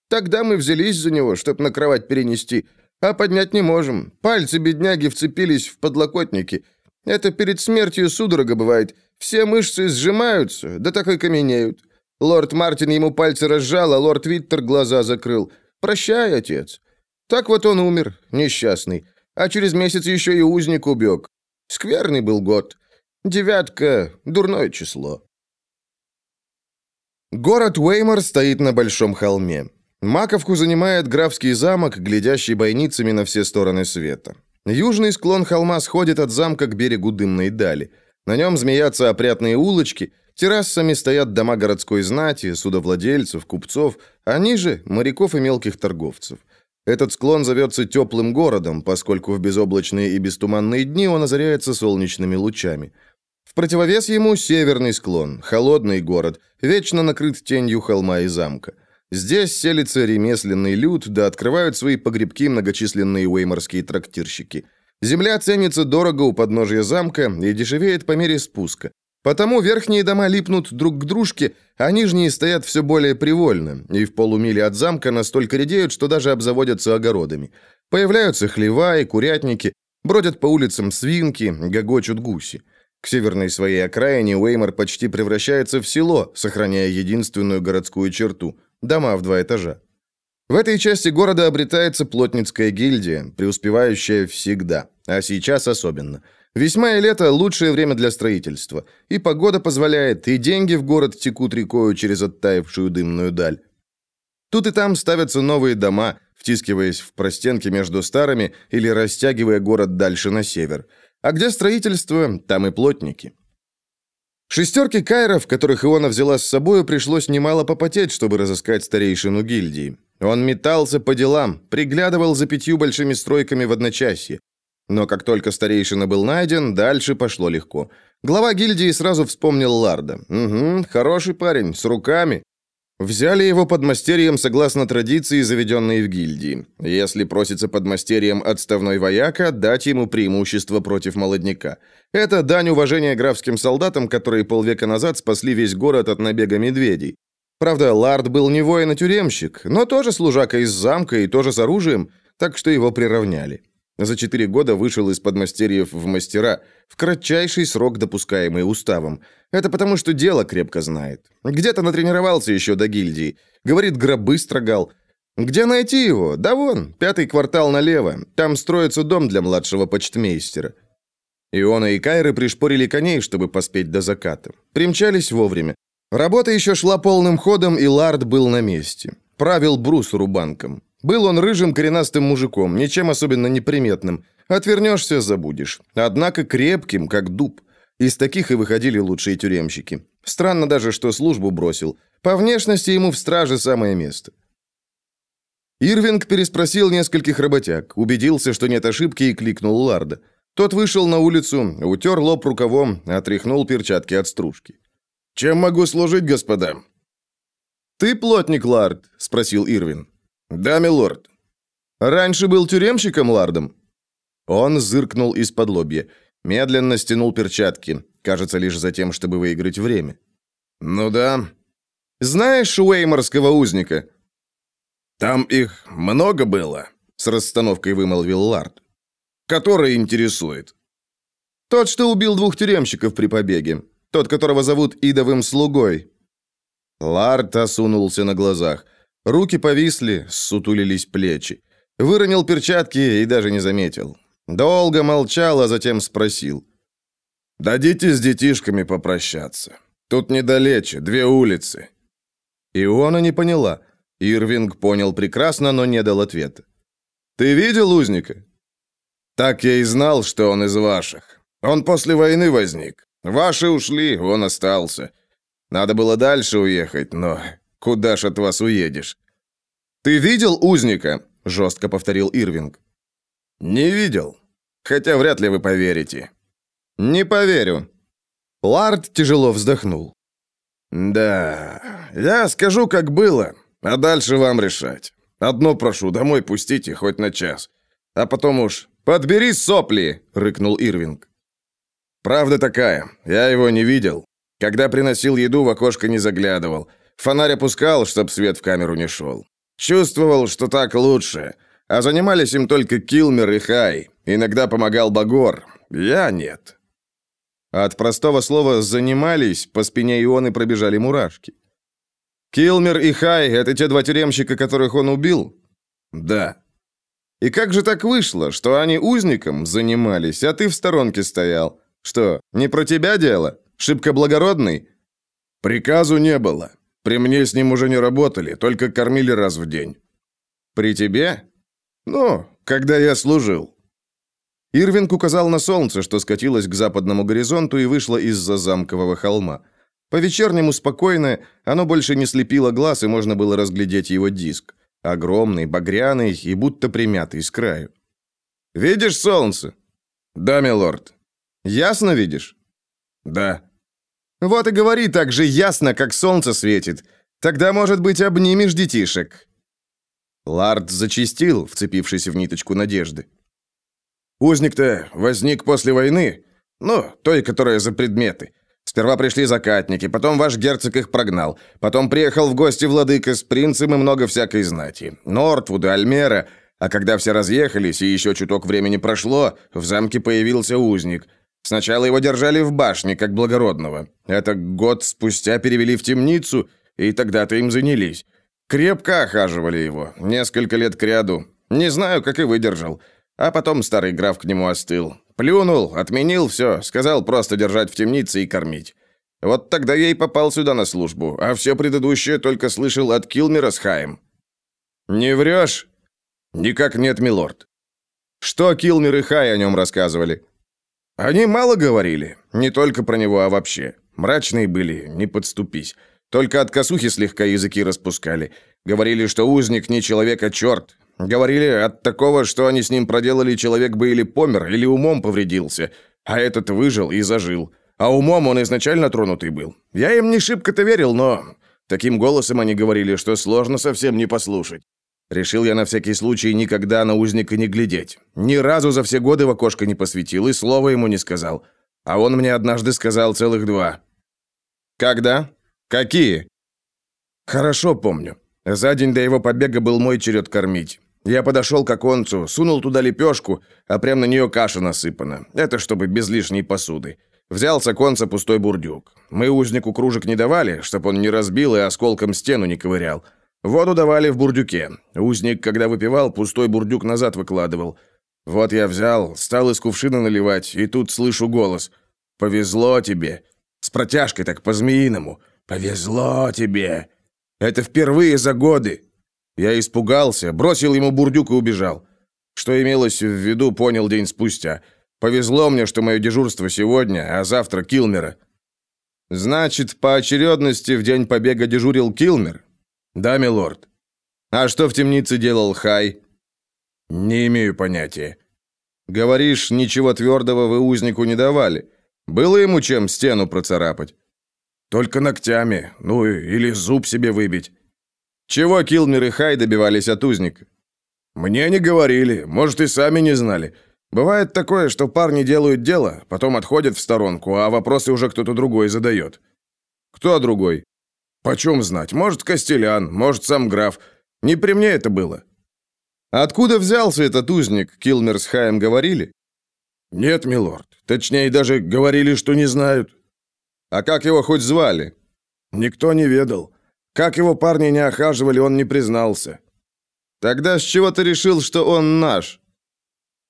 Speaker 2: Тогда мы взялись за него, чтобы на кровать перенести, а поднять не можем. Пальцы бедняги вцепились в подлокотники – это перед смертью судорога бывает. Все мышцы сжимаются, да так и каменеют. Лорд Мартин ему пальцы разжал, а лорд Виттер глаза закрыл. «Прощай, отец». Так вот он умер, несчастный. А через месяц еще и узник убег. Скверный был год. Девятка — дурное число.
Speaker 1: Город Уэймор стоит на большом холме. Маковку занимает графский замок, глядящий бойницами на все стороны света. Южный склон холма сходит от замка к берегу дымной дали. На нем змеятся опрятные улочки, террасами стоят дома городской знати, судовладельцев, купцов, а ниже – моряков и мелких торговцев. Этот склон зовется теплым городом, поскольку в безоблачные и бестуманные дни он озаряется солнечными лучами. В противовес ему северный склон, холодный город, вечно накрыт тенью холма и замка. Здесь селится ремесленный люд, да открывают свои погребки многочисленные уэйморские трактирщики. Земля ценится дорого у подножия замка и дешевеет по мере спуска. Потому верхние дома липнут друг к дружке, а нижние стоят все более привольно, и в полумиле от замка настолько редеют, что даже обзаводятся огородами. Появляются хлева и курятники, бродят по улицам свинки, гогочут гуси. К северной своей окраине Уэймор почти превращается в село, сохраняя единственную городскую черту – дома в два этажа. В этой части города обретается плотницкая гильдия, преуспевающая всегда, а сейчас особенно. Весьма и лето – лучшее время для строительства. И погода позволяет, и деньги в город текут рекою через оттаившую дымную даль. Тут и там ставятся новые дома, втискиваясь в простенки между старыми или растягивая город дальше на север. А где строительство, там и плотники. Шестерки кайров, которых Иона взяла с собой, пришлось немало попотеть, чтобы разыскать старейшину гильдии. Он метался по делам, приглядывал за пятью большими стройками в одночасье. Но как только старейшина был найден, дальше пошло легко. Глава гильдии сразу вспомнил Ларда. «Угу, хороший парень, с руками. Взяли его подмастерьем согласно традиции, заведенной в гильдии. Если просится подмастерьем отставной вояка, дать ему преимущество против молодняка. Это дань уважения графским солдатам, которые полвека назад спасли весь город от набега медведей. Правда, Лард был не воин, а тюремщик, но тоже служака из замка и тоже с оружием, так что его приравняли. За четыре года вышел из подмастерьев в мастера, в кратчайший срок, допускаемый уставом. Это потому, что дело крепко знает. Где-то натренировался еще до гильдии. Говорит, гробы строгал. Где найти его? Да вон, пятый квартал налево. Там строится дом для младшего почтмейстера. Иона и Кайры пришпорили коней, чтобы поспеть до заката. Примчались вовремя. Работа еще шла полным ходом, и Лард был на месте. Правил брусуру банком. Был он рыжим коренастым мужиком, ничем особенно неприметным. Отвернешься – забудешь. Однако крепким, как дуб. Из таких и выходили лучшие тюремщики. Странно даже, что службу бросил. По внешности ему в страже самое место. Ирвинг переспросил нескольких работяг, убедился, что нет ошибки, и кликнул Ларда. Тот вышел на улицу, утер лоб рукавом, отряхнул перчатки от стружки. «Чем могу служить, господа?» «Ты плотник, Лард?» – спросил Ирвин. «Да, милорд». «Раньше был тюремщиком, лардом?» Он зыркнул из-под лобья, медленно стянул перчатки, кажется, лишь за тем, чтобы выиграть время. «Ну да». «Знаешь уэйморского узника?» «Там их много было», — с расстановкой вымолвил Лард. «Который интересует?» «Тот, что убил двух тюремщиков при побеге. Тот, которого зовут Идовым Слугой». Лард осунулся на глазах. Руки повисли, сутулились плечи. Выронил перчатки и даже не заметил. Долго молчал, а затем спросил. «Дадите с детишками попрощаться. Тут недалече, две улицы». Иона не поняла. Ирвинг понял прекрасно, но не дал ответа. «Ты видел узника?» «Так я и знал, что он из ваших. Он после войны возник. Ваши ушли, он остался. Надо было дальше уехать, но Куда ж от вас уедешь?» «Ты видел узника?» – жестко повторил Ирвинг. «Не видел. Хотя вряд ли вы поверите». «Не поверю». Лард тяжело вздохнул. «Да, я скажу, как было, а дальше вам решать. Одно прошу, домой пустите хоть на час. А потом уж подбери сопли!» — рыкнул Ирвинг. «Правда такая, я его не видел. Когда приносил еду, в окошко не заглядывал. Фонарь опускал, чтоб свет в камеру не шел. Чувствовал, что так лучше. А занимались им только Килмер и Хай. Иногда помогал Багор. Я нет. От простого слова «занимались» по спине Ионы пробежали мурашки. «Килмер и Хай — это те два тюремщика, которых он убил?» «Да». «И как же так вышло, что они узником занимались, а ты в сторонке стоял? Что, не про тебя дело? Шибко благородный?» «Приказу не было. При мне с ним уже не работали, только кормили раз в день. При тебе? Ну, когда я служил. Ирвинг указал на солнце, что скатилось к западному горизонту и вышло из-за замкового холма. По-вечернему спокойно, оно больше не слепило глаз, и можно было разглядеть его диск. Огромный, багряный и будто примятый с краю. «Видишь солнце?» «Да, милорд». «Ясно видишь?» «Да». Вот и говори так же ясно, как солнце светит. Тогда, может быть, обнимешь детишек». Лард зачистил, вцепившись в ниточку надежды. «Узник-то возник после войны. Ну, той, которая за предметы. Сперва пришли закатники, потом ваш герцог их прогнал. Потом приехал в гости владыка с принцем и много всякой знати. Нортвуд и Альмера. А когда все разъехались и еще чуток времени прошло, в замке появился узник. Сначала его держали в башне, как благородного. Это год спустя перевели в темницу, и тогда-то им занялись. Крепко охаживали его, несколько лет кряду. Не знаю, как и выдержал. А потом старый граф к нему остыл. Плюнул, отменил все, сказал просто держать в темнице и кормить. Вот тогда я и попал сюда на службу, а все предыдущее только слышал от Килмера с Хаем. Не врешь? Никак нет, милорд. Что Килмер и Хай о нем рассказывали? Они мало говорили, не только про него, а вообще. Мрачные были, не подступись. Только от косухи слегка языки распускали. Говорили, что узник не человек, а черт. Говорили, от такого, что они с ним проделали, человек бы или помер, или умом повредился. А этот выжил и зажил. А умом он изначально тронутый был. Я им не шибко-то верил, но... Таким голосом они говорили, что сложно совсем не послушать. Решил я на всякий случай никогда на узника не глядеть. Ни разу за все годы в окошко не посветил и слова ему не сказал. А он мне однажды сказал целых два. «Когда? Какие?» «Хорошо помню. За день до его побега был мой черед кормить. Я подошел к оконцу, сунул туда лепешку, а прямо на нее каша насыпана. Это чтобы без лишней посуды. Взял с оконца пустой бурдюк. Мы узнику кружек не давали, чтобы он не разбил и осколком стену не ковырял. Воду давали в бурдюке. Узник, когда выпивал, пустой бурдюк назад выкладывал. Вот я взял, стал из кувшина наливать, и тут слышу голос. «Повезло тебе!» С протяжкой так по-змеиному. «Повезло тебе!» Это впервые за годы. Я испугался, бросил ему бурдюк и убежал. Что имелось в виду, понял день спустя. Повезло мне, что мое дежурство сегодня, а завтра Килмера. Значит, по очередности в день побега дежурил Килмер? Да, милорд. А что в темнице делал Хай? Не имею понятия. Говоришь, ничего твердого вы узнику не давали. Было ему чем стену процарапать? Только ногтями, ну или зуб себе выбить. Чего Килмер и Хай добивались от узника? Мне не говорили, может, и сами не знали. Бывает такое, что парни делают дело, потом отходят в сторонку, а вопросы уже кто-то другой задает. Кто другой? Почем знать? Может, Костелян, может, сам граф. Не при мне это было. Откуда взялся этот узник, Килмер с Хаем говорили? Нет, милорд. Точнее, даже говорили, что не знают. А как его хоть звали? Никто не ведал. Как его парни не охаживали, он не признался. Тогда с чего ты решил, что он наш?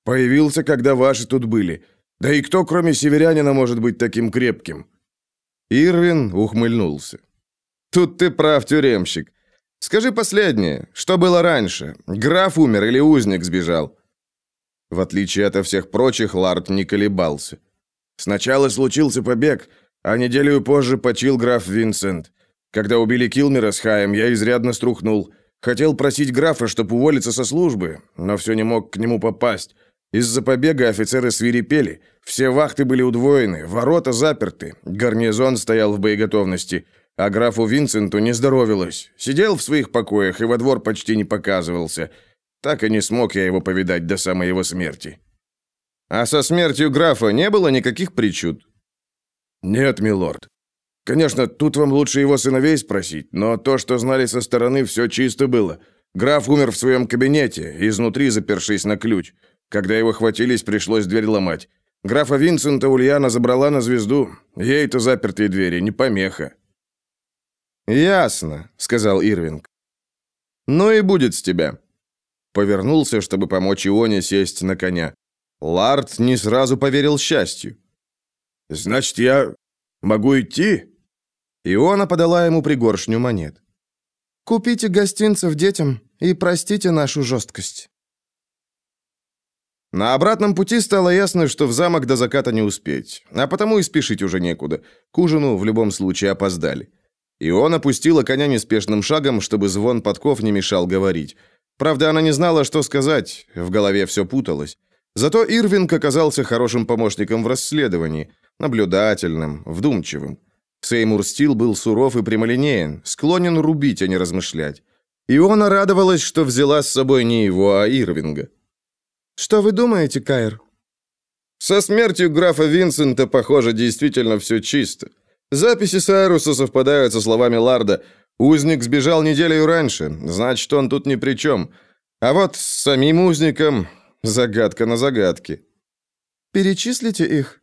Speaker 1: Появился, когда ваши тут были. Да и кто, кроме северянина, может быть таким крепким? Ирвин ухмыльнулся. Тут ты прав, тюремщик. Скажи последнее, что было раньше? Граф умер или узник сбежал? В отличие от всех прочих, Ларт не колебался. Сначала случился побег, а неделю позже почил граф Винсент. Когда убили Килмера с Хаем, я изрядно струхнул. Хотел просить графа, чтобы уволиться со службы, но все не мог к нему попасть. Из-за побега офицеры свирепели. Все вахты были удвоены, ворота заперты, гарнизон стоял в боеготовности, а графу Винсенту не здоровилось. Сидел в своих покоях и во двор почти не показывался. Так и не смог я его повидать до самой его смерти. А со смертью графа не было никаких причуд? Нет, милорд. Конечно, тут вам лучше его сыновей спросить, но то, что знали со стороны, все чисто было. Граф умер в своем кабинете, изнутри запершись на ключ. Когда его хватились, пришлось дверь ломать. Графа Винсента Ульяна забрала на звезду. Ей-то запертые двери, не помеха. «Ясно», — сказал Ирвинг. «Ну и будет с тебя». Повернулся, чтобы помочь Ионе сесть на коня. Ларт не сразу поверил счастью. «Значит, я могу идти?» Иона подала ему пригоршню монет. «Купите гостинцев детям и простите нашу жесткость». На обратном пути стало ясно, что в замок до заката не успеть, а потому и спешить уже некуда. К ужину в любом случае опоздали. Иона опустила коня неспешным шагом, чтобы звон подков не мешал говорить. Правда, она не знала, что сказать, в голове все путалось. Зато Ирвинг оказался хорошим помощником в расследовании, наблюдательным, вдумчивым. Сеймур Стил был суров и прямолинеен, склонен рубить, а не размышлять. Иона радовалась, что взяла с собой не его, а Ирвинга. «Что вы думаете, Кайр?» «Со смертью графа Винсента, похоже, действительно все чисто. Записи Сайруса совпадают со словами Ларда. Узник сбежал неделю раньше, значит, он тут ни при чем. А вот с самим узником загадка на загадке». «Перечислите их?»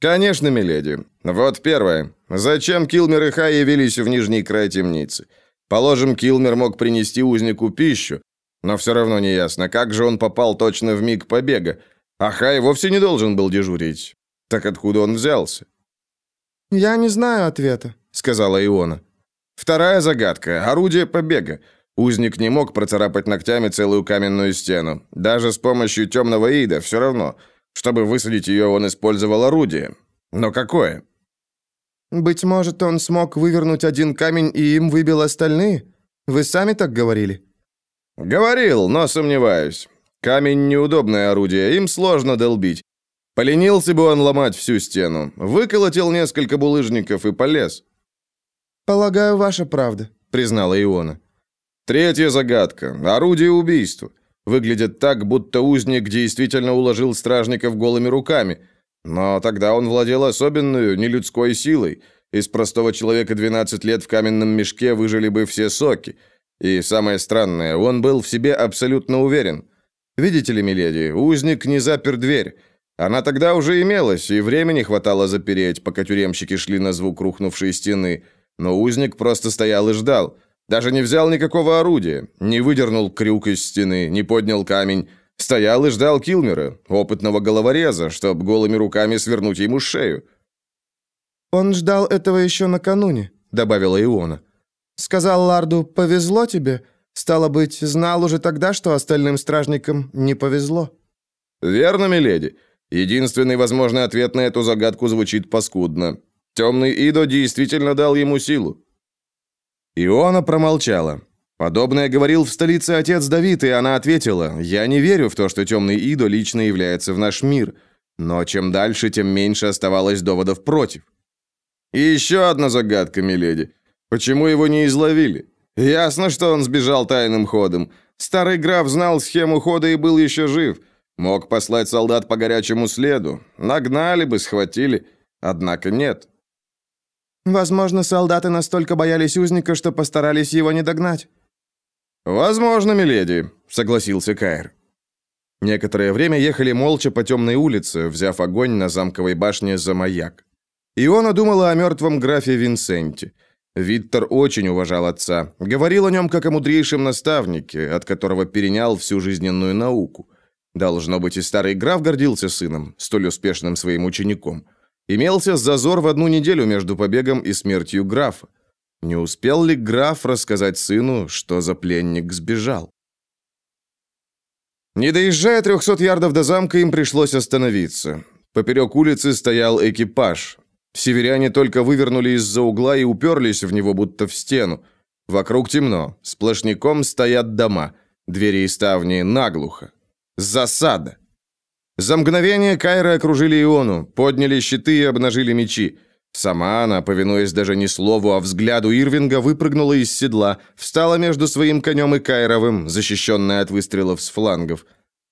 Speaker 1: «Конечно, миледи. Вот первое. Зачем Килмер и Хай явились в нижний край темницы? Положим, Килмер мог принести узнику пищу, но все равно не ясно, как же он попал точно в миг побега. А Хай вовсе не должен был дежурить. Так откуда он взялся?
Speaker 2: «Я не знаю ответа», — сказала Иона.
Speaker 1: Вторая загадка. Орудие побега. Узник не мог процарапать ногтями целую каменную стену. Даже с помощью темного ида все равно. Чтобы высадить ее, он использовал орудие. Но какое?
Speaker 2: «Быть может, он смог вывернуть один камень и им выбил остальные? Вы сами так говорили?»
Speaker 1: «Говорил, но сомневаюсь. Камень – неудобное орудие, им сложно долбить. Поленился бы он ломать всю стену. Выколотил несколько булыжников и полез.
Speaker 2: «Полагаю, ваша правда», — признала Иона.
Speaker 1: Третья загадка. Орудие убийства. Выглядит так, будто узник действительно уложил стражников голыми руками. Но тогда он владел особенную, нелюдской силой. Из простого человека 12 лет в каменном мешке выжили бы все соки. И самое странное, он был в себе абсолютно уверен. Видите ли, миледи, узник не запер дверь. Она тогда уже имелась, и времени хватало запереть, пока тюремщики шли на звук рухнувшей стены. Но узник просто стоял и ждал. Даже не взял никакого орудия, не выдернул крюк из стены, не поднял камень. Стоял и ждал Килмера, опытного головореза, чтобы голыми руками свернуть ему шею.
Speaker 2: «Он ждал этого еще накануне», — добавила Иона. «Сказал Ларду, повезло тебе. Стало быть, знал уже тогда, что остальным стражникам не повезло».
Speaker 1: «Верно, миледи. Единственный возможный ответ на эту загадку звучит паскудно. Темный Идо действительно дал ему силу. Иона промолчала. Подобное говорил в столице отец Давид, и она ответила, «Я не верю в то, что темный Идо лично является в наш мир». Но чем дальше, тем меньше оставалось доводов против. И еще одна загадка, миледи. Почему его не изловили? Ясно, что он сбежал тайным ходом. Старый граф знал схему хода и был еще жив. Мог послать солдат по горячему следу. Нагнали бы, схватили. Однако нет.
Speaker 2: Возможно, солдаты настолько боялись узника, что постарались его не догнать.
Speaker 1: Возможно, миледи, согласился Кайр. Некоторое время ехали молча по темной улице, взяв огонь на замковой башне за маяк. Иона думала о мертвом графе Винсенте. Виттер очень уважал отца, говорил о нем как о мудрейшем наставнике, от которого перенял всю жизненную науку. Должно быть, и старый граф гордился сыном, столь успешным своим учеником. Имелся зазор в одну неделю между побегом и смертью графа. Не успел ли граф рассказать сыну, что за пленник сбежал? Не доезжая трехсот ярдов до замка, им пришлось остановиться. Поперек улицы стоял экипаж. Северяне только вывернули из-за угла и уперлись в него, будто в стену. Вокруг темно, сплошняком стоят дома, двери и ставни наглухо. Засада. За мгновение Кайры окружили Иону, подняли щиты и обнажили мечи. Сама она, повинуясь даже не слову, а взгляду Ирвинга, выпрыгнула из седла, встала между своим конем и Кайровым, защищенная от выстрелов с флангов.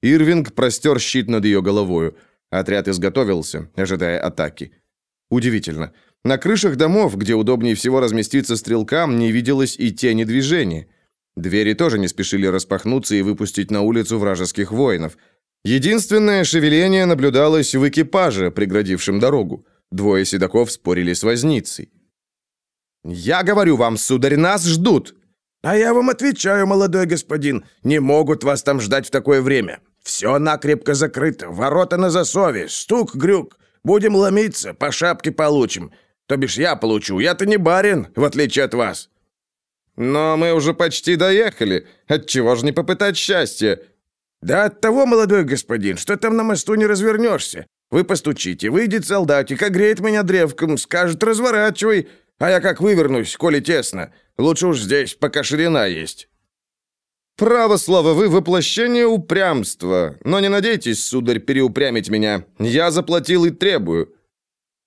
Speaker 1: Ирвинг простер щит над ее головою. Отряд изготовился, ожидая атаки. Удивительно. На крышах домов, где удобнее всего разместиться стрелкам, не виделось и тени движения. Двери тоже не спешили распахнуться и выпустить на улицу вражеских воинов. Единственное шевеление наблюдалось в экипаже, преградившем дорогу. Двое седаков спорили с возницей. «Я говорю вам, сударь, нас ждут!»
Speaker 3: «А я вам отвечаю, молодой господин, не могут вас там ждать в такое время. Все накрепко закрыто, ворота на засове, стук, грюк. Будем ломиться, по шапке получим. То бишь я получу, я-то не барин, в отличие от вас».
Speaker 1: «Но мы уже почти доехали. Отчего же не попытать счастье?»
Speaker 3: «Да от того, молодой господин, что там на мосту не развернешься. Вы постучите, выйдет солдатик, огреет меня древком, скажет «разворачивай», а я как вывернусь, коли тесно. Лучше уж здесь, пока ширина есть».
Speaker 1: «Право слово, вы воплощение упрямства. Но не надейтесь, сударь, переупрямить меня. Я заплатил и требую».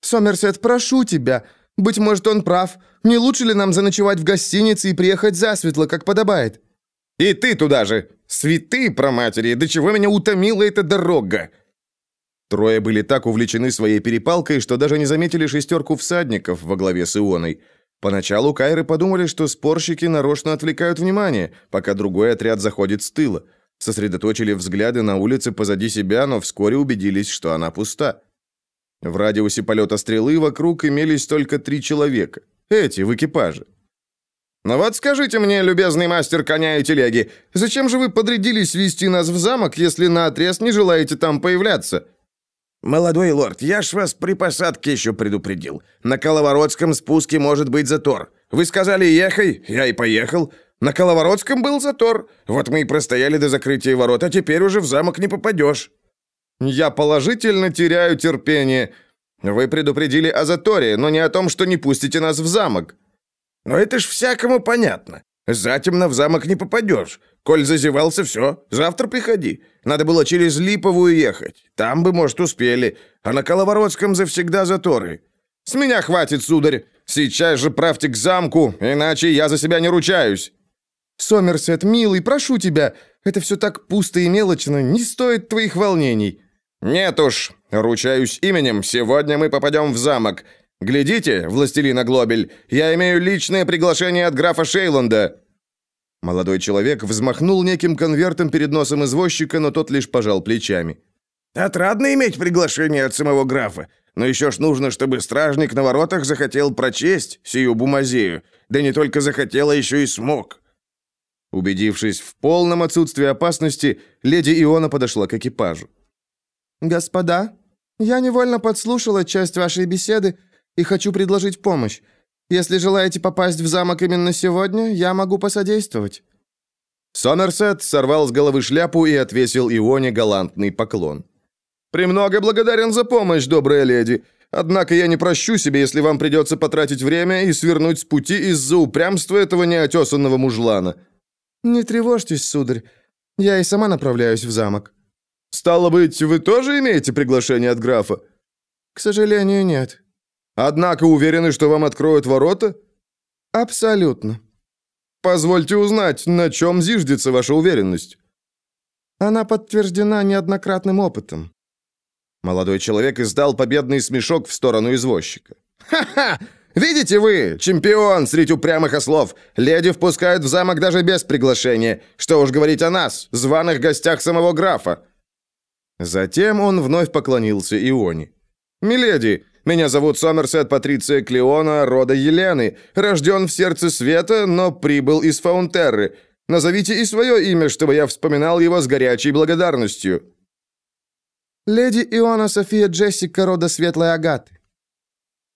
Speaker 2: «Сомерсет, прошу тебя. Быть может, он прав. Не лучше ли нам заночевать в гостинице и приехать засветло, как подобает?»
Speaker 1: «И ты туда же! Святые проматери! До чего меня утомила эта дорога!» Трое были так увлечены своей перепалкой, что даже не заметили шестерку всадников во главе с Ионой. Поначалу Кайры подумали, что спорщики нарочно отвлекают внимание, пока другой отряд заходит с тыла. Сосредоточили взгляды на улице позади себя, но вскоре убедились, что она пуста. В радиусе полета стрелы вокруг имелись только три человека. Эти в экипаже. Но вот скажите мне, любезный мастер коня и телеги, зачем же вы подрядились вести нас в замок, если наотрез не желаете там появляться?»
Speaker 3: «Молодой лорд, я ж вас при посадке еще предупредил. На Коловородском спуске может быть затор. Вы сказали «ехай», я и поехал. На Коловородском был затор. Вот мы и простояли до закрытия ворот, а теперь уже в замок не попадешь».
Speaker 1: «Я положительно теряю терпение. Вы предупредили о заторе, но не о том, что не пустите нас в замок».
Speaker 3: «Но это ж всякому понятно. Затемно в замок не попадешь. Коль зазевался, все, завтра приходи. Надо было через Липовую ехать. Там бы, может, успели. А на Коловородском завсегда заторы».
Speaker 1: «С меня хватит, сударь. Сейчас же правьте к замку, иначе я за себя не ручаюсь».
Speaker 2: «Сомерсет, милый, прошу тебя, это все так пусто и мелочно, не стоит твоих волнений».
Speaker 1: «Нет уж, ручаюсь именем, сегодня мы попадем в замок. Глядите, властелина Глобель, я имею личное приглашение от графа Шейланда». Молодой человек взмахнул неким конвертом перед носом извозчика, но тот лишь пожал плечами.
Speaker 3: «Отрадно иметь приглашение от самого графа, но еще ж нужно, чтобы стражник на воротах захотел прочесть сию бумазею, да не только захотел, а еще и смог».
Speaker 1: Убедившись в полном отсутствии опасности, леди Иона подошла к экипажу.
Speaker 2: «Господа, я невольно подслушала часть вашей беседы и хочу предложить помощь. Если желаете попасть в замок именно сегодня, я могу посодействовать».
Speaker 1: Сомерсет сорвал с головы шляпу и отвесил Ионе галантный поклон. «Премного благодарен за помощь, добрая леди. Однако я не прощу себе, если вам придется потратить время и свернуть с пути из-за упрямства этого неотесанного мужлана».
Speaker 2: «Не тревожьтесь, сударь. Я и сама направляюсь в замок».
Speaker 1: «Стало быть, вы тоже имеете приглашение от графа?»
Speaker 2: «К сожалению, нет».
Speaker 1: «Однако уверены, что вам откроют ворота?»
Speaker 2: «Абсолютно».
Speaker 1: «Позвольте узнать, на чем зиждется ваша уверенность?»
Speaker 2: «Она подтверждена неоднократным опытом».
Speaker 1: Молодой человек издал победный смешок в сторону извозчика. «Ха-ха! Видите вы, чемпион среди упрямых ослов. Леди впускают в замок даже без приглашения. Что уж говорить о нас, званых гостях самого графа». Затем он вновь поклонился Ионе. «Миледи, меня зовут Сомерсет Патриция Клеона, рода Елены. Рожден в сердце света, но прибыл из Фаунтерры. Назовите и свое имя, чтобы я вспоминал его с горячей благодарностью».
Speaker 2: «Леди Иона София Джессика, рода Светлой Агаты».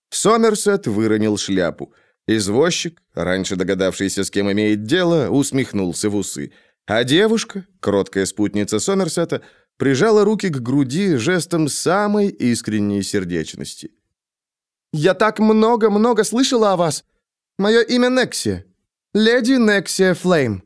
Speaker 1: Сомерсет выронил шляпу. Извозчик, раньше догадавшийся, с кем имеет дело, усмехнулся в усы. А девушка, кроткая спутница Сомерсета, прижала руки к груди жестом самой искренней сердечности.
Speaker 2: «Я так много-много слышала о вас. Мое имя Нексия. Леди Нексия Флейм».